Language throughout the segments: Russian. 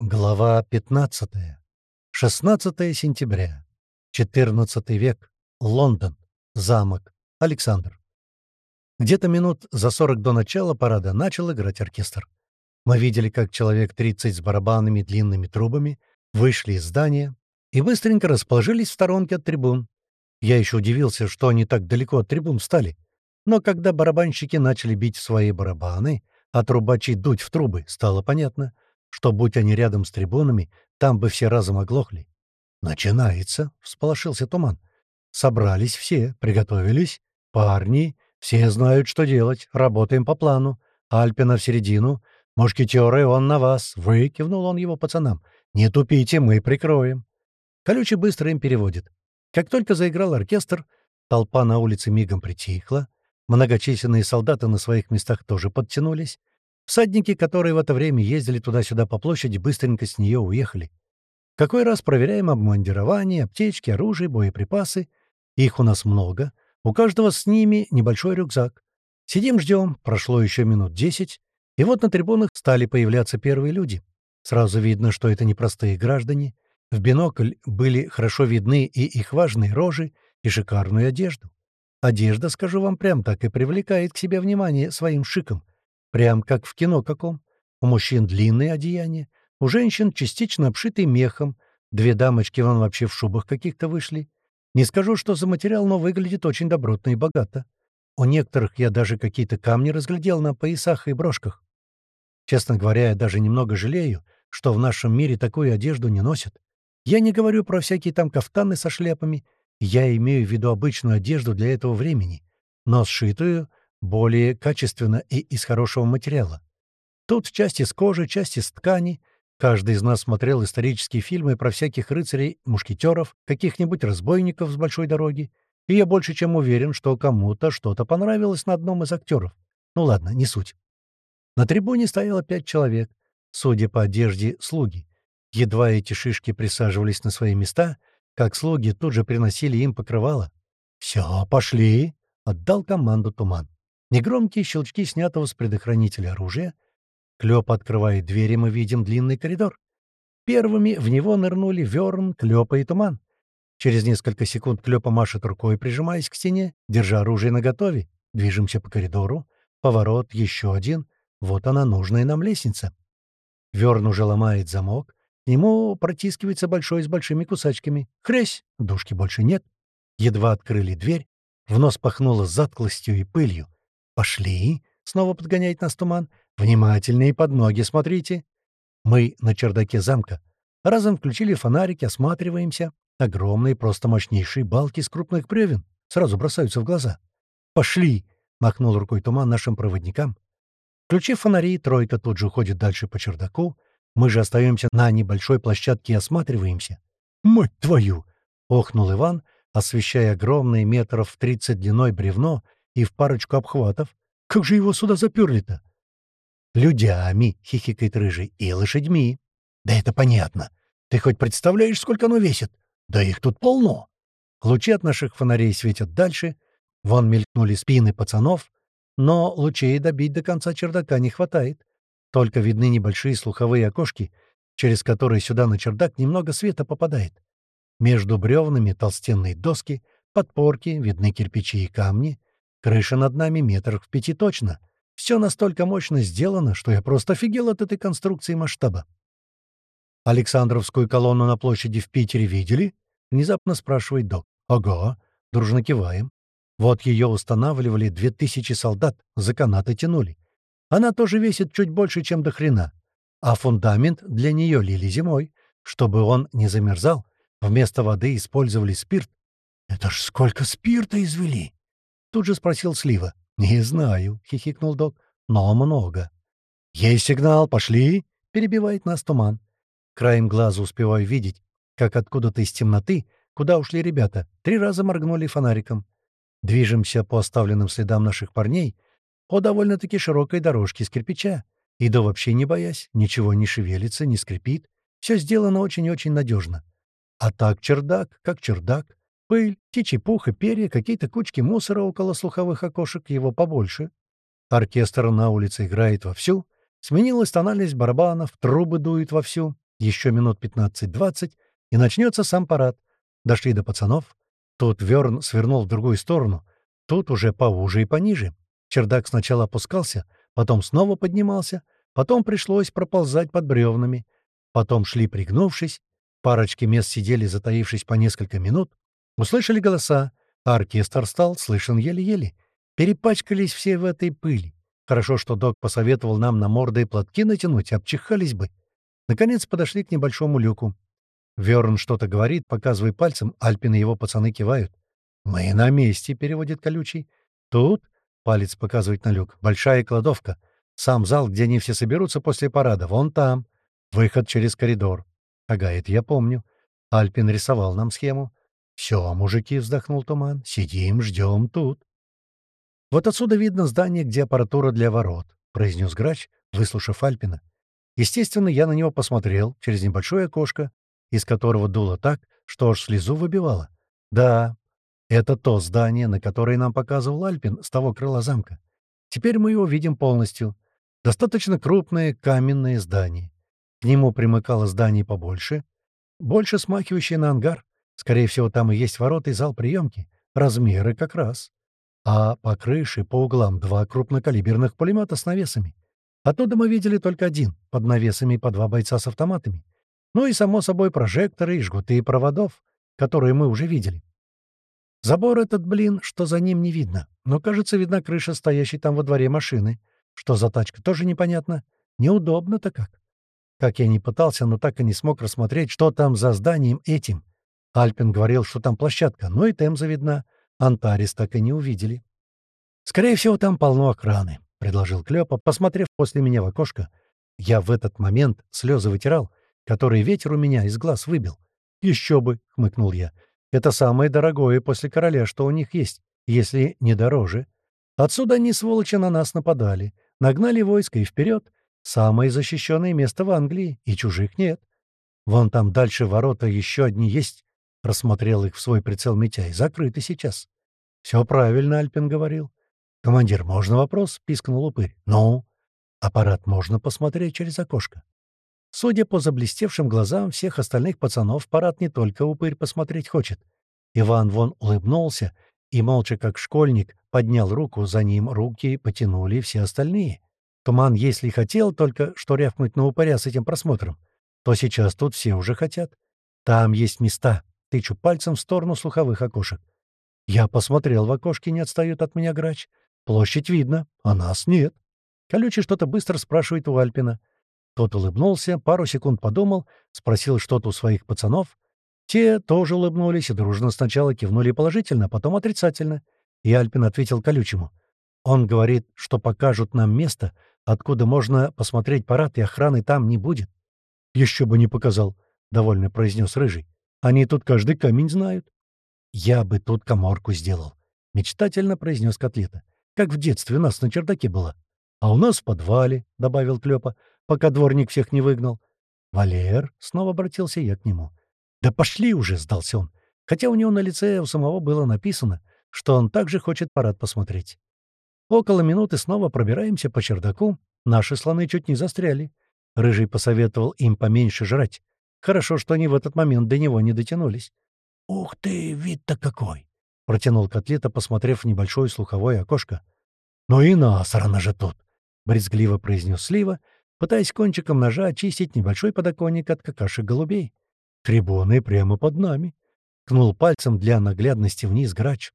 Глава 15. 16 сентября. 14 век. Лондон. Замок. Александр. Где-то минут за 40 до начала парада начал играть оркестр. Мы видели, как человек 30 с барабанами длинными трубами вышли из здания и быстренько расположились в сторонке от трибун. Я еще удивился, что они так далеко от трибун встали. Но когда барабанщики начали бить свои барабаны, а трубачи дуть в трубы, стало понятно — что, будь они рядом с трибунами, там бы все разом оглохли. «Начинается!» — всполошился туман. «Собрались все, приготовились. Парни, все знают, что делать. Работаем по плану. Альпина в середину. Мушкетеры, он на вас. Вы!» — кивнул он его пацанам. «Не тупите, мы прикроем». Колючий быстро им переводит. Как только заиграл оркестр, толпа на улице мигом притихла. Многочисленные солдаты на своих местах тоже подтянулись. Всадники, которые в это время ездили туда-сюда по площади, быстренько с нее уехали. Какой раз проверяем обмундирование, аптечки, оружие, боеприпасы. Их у нас много. У каждого с ними небольшой рюкзак. Сидим, ждем. Прошло еще минут десять. И вот на трибунах стали появляться первые люди. Сразу видно, что это непростые граждане. В бинокль были хорошо видны и их важные рожи, и шикарную одежду. Одежда, скажу вам прям, так и привлекает к себе внимание своим шиком. Прям как в кино каком. У мужчин длинные одеяния, у женщин частично обшитые мехом, две дамочки вон вообще в шубах каких-то вышли. Не скажу, что за материал, но выглядит очень добротно и богато. У некоторых я даже какие-то камни разглядел на поясах и брошках. Честно говоря, я даже немного жалею, что в нашем мире такую одежду не носят. Я не говорю про всякие там кафтаны со шляпами, я имею в виду обычную одежду для этого времени, но сшитую более качественно и из хорошего материала. Тут часть из кожи, часть из ткани. Каждый из нас смотрел исторические фильмы про всяких рыцарей, мушкетеров, каких-нибудь разбойников с большой дороги, и я больше чем уверен, что кому-то что-то понравилось на одном из актеров. Ну ладно, не суть. На трибуне стояло пять человек, судя по одежде, слуги. Едва эти шишки присаживались на свои места, как слуги тут же приносили им покрывало. «Все, пошли!» — отдал команду Туман. Негромкие щелчки снятого с предохранителя оружия. Клёп открывает дверь, и мы видим длинный коридор. Первыми в него нырнули Вёрн, Клёпа и Туман. Через несколько секунд Клёпа машет рукой, прижимаясь к стене, держа оружие наготове. Движемся по коридору. Поворот, еще один. Вот она, нужная нам лестница. Вёрн уже ломает замок. К нему протискивается большой с большими кусачками. Хресь! Душки больше нет. Едва открыли дверь. В нос пахнуло затклостью и пылью. «Пошли!» — снова подгоняет нас туман. «Внимательнее под ноги смотрите!» Мы на чердаке замка. Разом включили фонарики, осматриваемся. Огромные, просто мощнейшие балки из крупных бревен сразу бросаются в глаза. «Пошли!» — махнул рукой туман нашим проводникам. Включив фонари, тройка тут же уходит дальше по чердаку. Мы же остаемся на небольшой площадке и осматриваемся. «Мать твою!» — охнул Иван, освещая огромные метров тридцать длиной бревно и в парочку обхватов. Как же его сюда заперли-то? «Людями», — хихикает рыжий, — «и лошадьми». «Да это понятно. Ты хоть представляешь, сколько оно весит? Да их тут полно». Лучи от наших фонарей светят дальше. Вон мелькнули спины пацанов. Но лучей добить до конца чердака не хватает. Только видны небольшие слуховые окошки, через которые сюда на чердак немного света попадает. Между бревнами толстенные доски, подпорки, видны кирпичи и камни. Крыша над нами метрах в пяти точно. Все настолько мощно сделано, что я просто офигел от этой конструкции масштаба. «Александровскую колонну на площади в Питере видели?» — внезапно спрашивает док. «Ага», — дружно киваем. Вот ее устанавливали две тысячи солдат, за канаты тянули. Она тоже весит чуть больше, чем до хрена. А фундамент для нее лили зимой, чтобы он не замерзал. Вместо воды использовали спирт. Это ж сколько спирта извели! Тут же спросил Слива. «Не знаю», — хихикнул док, — «но много». «Есть сигнал, пошли!» — перебивает нас туман. Краем глаза успеваю видеть, как откуда-то из темноты, куда ушли ребята, три раза моргнули фонариком. Движемся по оставленным следам наших парней по довольно-таки широкой дорожке из кирпича. Иду вообще не боясь, ничего не шевелится, не скрипит. Все сделано очень-очень надежно. А так чердак, как чердак. Пыль, птичий пух и перья, какие-то кучки мусора около слуховых окошек, его побольше. Оркестр на улице играет вовсю. Сменилась тональность барабанов, трубы дуют вовсю. Еще минут 15-20, и начнется сам парад. Дошли до пацанов. Тут Верн свернул в другую сторону. Тут уже поуже и пониже. Чердак сначала опускался, потом снова поднимался, потом пришлось проползать под бревнами. Потом шли пригнувшись. Парочки мест сидели, затаившись по несколько минут. Услышали голоса, а оркестр стал слышен еле-еле. Перепачкались все в этой пыли. Хорошо, что док посоветовал нам на морды и платки натянуть, обчихались бы. Наконец подошли к небольшому люку. Верн что-то говорит, показывая пальцем, Альпин и его пацаны кивают. «Мы на месте», — переводит колючий. «Тут», — палец показывает на люк, — «большая кладовка. Сам зал, где они все соберутся после парада, вон там. Выход через коридор». «Ага, это я помню. Альпин рисовал нам схему. «Все, мужики», — вздохнул Туман, — «сидим, ждем тут». «Вот отсюда видно здание, где аппаратура для ворот», — произнес грач, выслушав Альпина. Естественно, я на него посмотрел через небольшое окошко, из которого дуло так, что аж слезу выбивало. Да, это то здание, на которое нам показывал Альпин с того крыла замка. Теперь мы его видим полностью. Достаточно крупное каменное здание. К нему примыкало здание побольше, больше смахивающее на ангар. Скорее всего, там и есть ворота и зал приемки. Размеры как раз а по крыше, по углам два крупнокалиберных пулемета с навесами. Оттуда мы видели только один, под навесами по два бойца с автоматами. Ну и, само собой, прожекторы и жгуты проводов, которые мы уже видели. Забор этот, блин, что за ним не видно, но, кажется, видна крыша, стоящей там во дворе машины. Что за тачка, тоже непонятно. Неудобно-то как. Как я не пытался, но так и не смог рассмотреть, что там за зданием этим. Альпин говорил, что там площадка, но и Темза видна — Антарис так и не увидели. «Скорее всего, там полно охраны», — предложил Клёпа, посмотрев после меня в окошко. Я в этот момент слезы вытирал, которые ветер у меня из глаз выбил. «Еще бы», — хмыкнул я. «Это самое дорогое после короля, что у них есть, если не дороже. Отсюда они, сволочи, на нас нападали, нагнали войско и вперед. Самое защищенное место в Англии, и чужих нет. Вон там дальше ворота еще одни есть, Рассмотрел их в свой прицел Митяй. Закрыты сейчас. «Все правильно», — Альпин говорил. «Командир, можно вопрос?» — пискнул упырь. «Ну?» «Аппарат можно посмотреть через окошко». Судя по заблестевшим глазам всех остальных пацанов, парад не только упырь посмотреть хочет. Иван вон улыбнулся и, молча как школьник, поднял руку, за ним руки потянули все остальные. Туман, если хотел только что рявкнуть на упыря с этим просмотром, то сейчас тут все уже хотят. Там есть места, Тычу пальцем в сторону слуховых окошек. Я посмотрел в окошке, не отстает от меня грач. Площадь видно, а нас нет. Колючий что-то быстро спрашивает у Альпина. Тот улыбнулся, пару секунд подумал, спросил что-то у своих пацанов. Те тоже улыбнулись и дружно сначала кивнули положительно, а потом отрицательно. И Альпин ответил колючему. Он говорит, что покажут нам место, откуда можно посмотреть парад, и охраны там не будет. «Еще бы не показал», — довольно произнес Рыжий. Они тут каждый камень знают. Я бы тут коморку сделал, — мечтательно произнес Котлета. Как в детстве у нас на чердаке было. А у нас в подвале, — добавил Клёпа, пока дворник всех не выгнал. Валер, — снова обратился я к нему. Да пошли уже, — сдался он. Хотя у него на лице у самого было написано, что он также хочет парад посмотреть. Около минуты снова пробираемся по чердаку. Наши слоны чуть не застряли. Рыжий посоветовал им поменьше жрать. Хорошо, что они в этот момент до него не дотянулись. «Ух ты, вид-то какой!» — протянул котлета, посмотрев в небольшое слуховое окошко. «Ну и насрано же тут!» — брезгливо произнес Слива, пытаясь кончиком ножа очистить небольшой подоконник от какашек голубей. «Трибуны прямо под нами!» — ткнул пальцем для наглядности вниз грач.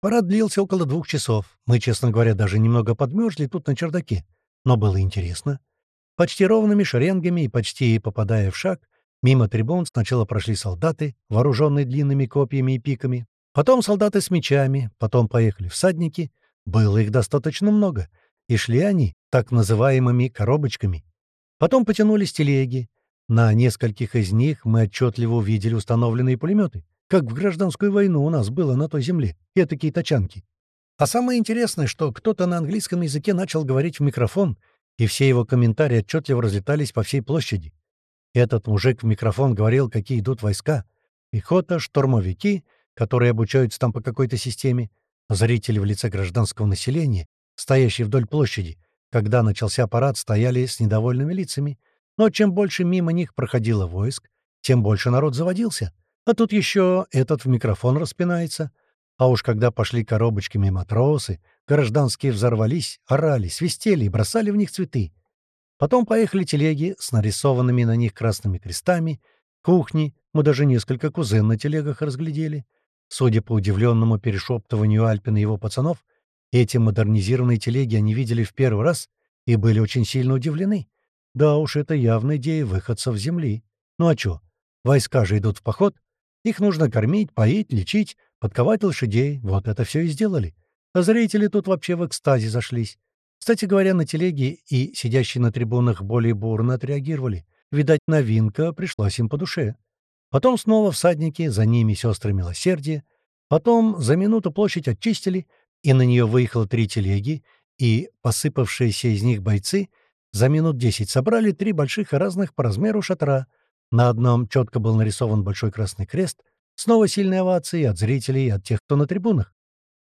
Парад длился около двух часов. Мы, честно говоря, даже немного подмерзли тут на чердаке. Но было интересно. Почти ровными шеренгами и почти попадая в шаг, Мимо трибун сначала прошли солдаты, вооруженные длинными копьями и пиками, потом солдаты с мечами, потом поехали всадники. Было их достаточно много, и шли они так называемыми коробочками. Потом потянулись телеги. На нескольких из них мы отчетливо увидели установленные пулеметы, как в гражданскую войну у нас было на той земле, и такие тачанки. А самое интересное, что кто-то на английском языке начал говорить в микрофон, и все его комментарии отчетливо разлетались по всей площади. Этот мужик в микрофон говорил, какие идут войска. Пехота, штурмовики, которые обучаются там по какой-то системе, зрители в лице гражданского населения, стоящие вдоль площади, когда начался парад, стояли с недовольными лицами. Но чем больше мимо них проходило войск, тем больше народ заводился. А тут еще этот в микрофон распинается. А уж когда пошли коробочками матросы, гражданские взорвались, орали, свистели и бросали в них цветы. Потом поехали телеги с нарисованными на них красными крестами, кухни, мы даже несколько кузен на телегах разглядели. Судя по удивленному перешептыванию Альпина и его пацанов, эти модернизированные телеги они видели в первый раз и были очень сильно удивлены. Да уж, это явная идея выходцев земли. Ну а чё? Войска же идут в поход. Их нужно кормить, поить, лечить, подковать лошадей. Вот это все и сделали. А зрители тут вообще в экстазе зашлись. Кстати говоря, на телеге и сидящие на трибунах более бурно отреагировали. Видать, новинка пришлась им по душе. Потом снова всадники, за ними сестры милосердия. Потом за минуту площадь очистили — и на нее выехало три телеги, и посыпавшиеся из них бойцы за минут десять собрали три больших и разных по размеру шатра. На одном четко был нарисован большой красный крест, снова сильные овации от зрителей и от тех, кто на трибунах.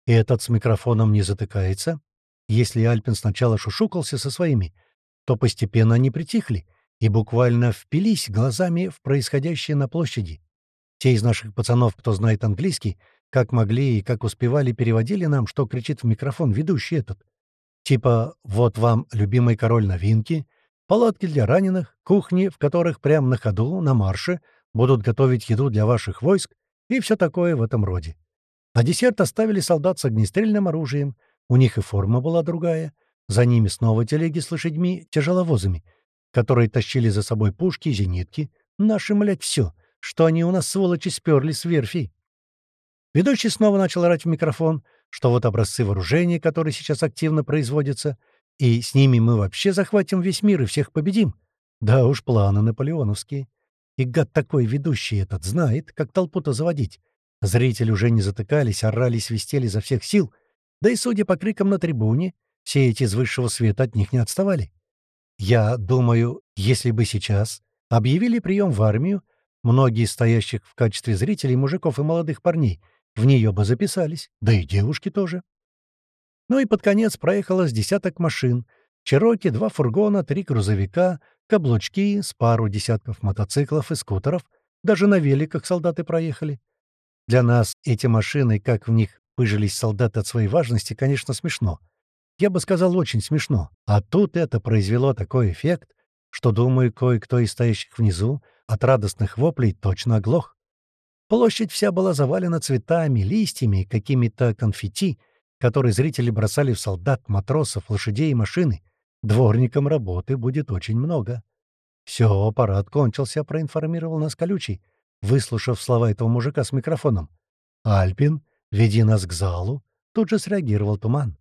И этот с микрофоном не затыкается. Если Альпин сначала шушукался со своими, то постепенно они притихли и буквально впились глазами в происходящее на площади. Те из наших пацанов, кто знает английский, как могли и как успевали, переводили нам, что кричит в микрофон ведущий этот. Типа «Вот вам любимый король новинки», палатки для раненых, кухни, в которых прямо на ходу, на марше, будут готовить еду для ваших войск и все такое в этом роде. На десерт оставили солдат с огнестрельным оружием, у них и форма была другая, за ними снова телеги с лошадьми, тяжеловозами, которые тащили за собой пушки зенитки. Наши, млять, все, что они у нас, сволочи, сперли с верфи. Ведущий снова начал орать в микрофон, что вот образцы вооружения, которые сейчас активно производятся, и с ними мы вообще захватим весь мир и всех победим. Да уж, планы наполеоновские. И гад такой ведущий этот знает, как толпу-то заводить. Зрители уже не затыкались, орали, свистели за всех сил. Да и, судя по крикам на трибуне, все эти из высшего света от них не отставали. Я думаю, если бы сейчас объявили прием в армию, многие стоящих в качестве зрителей мужиков и молодых парней — в нее бы записались, да и девушки тоже. Ну и под конец проехало с десяток машин. Чероки, два фургона, три грузовика, каблучки, с пару десятков мотоциклов и скутеров. Даже на великах солдаты проехали. Для нас эти машины, как в них пыжились солдаты от своей важности, конечно, смешно. Я бы сказал, очень смешно. А тут это произвело такой эффект, что, думаю, кое-кто из стоящих внизу от радостных воплей точно оглох. Площадь вся была завалена цветами, листьями, какими-то конфетти, которые зрители бросали в солдат, матросов, лошадей и машины. Дворникам работы будет очень много. «Все, парад кончился», — проинформировал нас колючий, выслушав слова этого мужика с микрофоном. «Альпин, веди нас к залу», — тут же среагировал Туман.